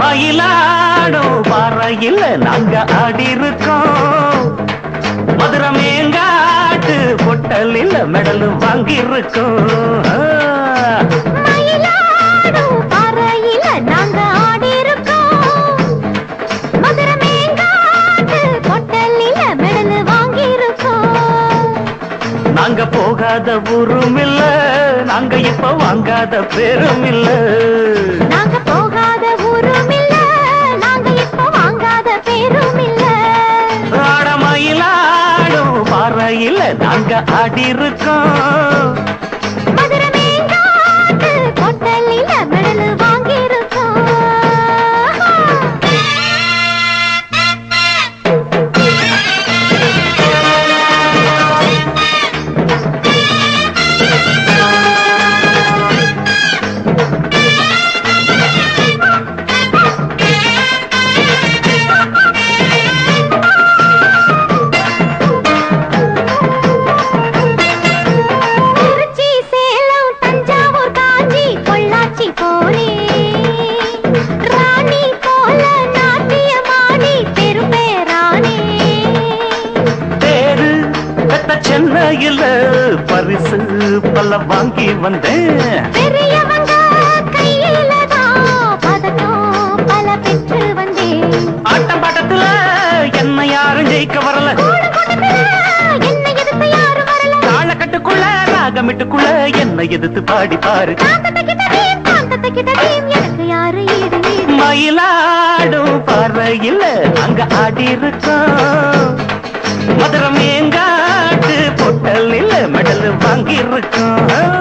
மயிலாடும் பாறையில் நாங்க ஆடி இருக்கோம் மதுரை மேங்காட்டு பொட்டலில் மெடல் வாங்கி இருக்கோம் மயிலாடும் பாறையில நாங்க ஆடியிருக்கோம். மதுரை மேங்காட்டு கொட்டலில மெடலு வாங்கியிருக்கோம். நாங்க போகாத ஊரும் இல்ல நாங்க இப்ப வாங்காத பேரும் இல்ல நாங்க ஆடி சென்னையில் பரிசு பல வாங்கி வந்தேன். கையில ஆட்டம் பாட்டத்துல என்ன யாரும் ஜெயிக்க வரல. தாளக்கட்டுக்குள்ள ராகமிட்டுக்குள்ள என்ன எதிர்த்து பாடி பாரு. மயிலாடும் பறையில் அங்க ஆடி இருக்கோம் இருக்கும்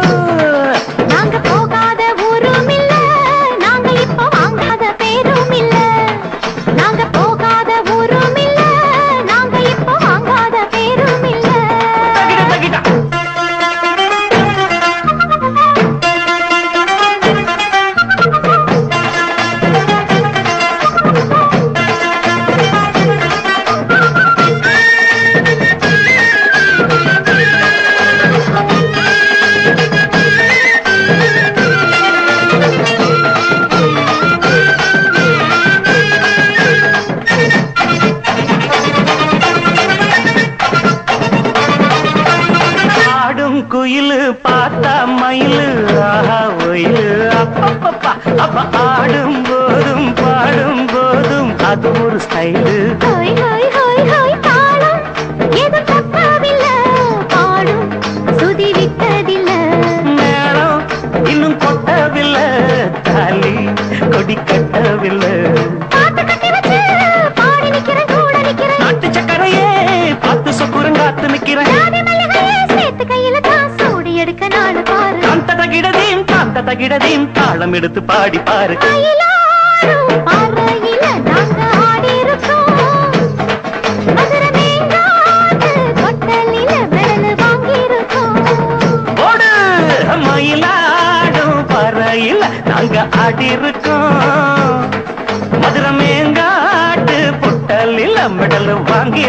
குயிலு பார்த்தா மயிலு ஆஹா ஒயிலு. அப்பப்பப்பா அப்ப ஆடும் போதும் பாடும். போதும் அது ஒரு ஸ்டைலு இன்னும் கொட்டவில்லை தாலி கொடி கட்டவில்லை. தகிடதீம் காந்த தகிடதீம் தாளம் எடுத்து பாடி பாரு. மயிலாடும் வாங்கியிருக்கோம். பறையில் நாங்க ஆடி இருக்கோம் மதுரை மேங்காட்டு பொட்டலில் மெடல் வாங்கி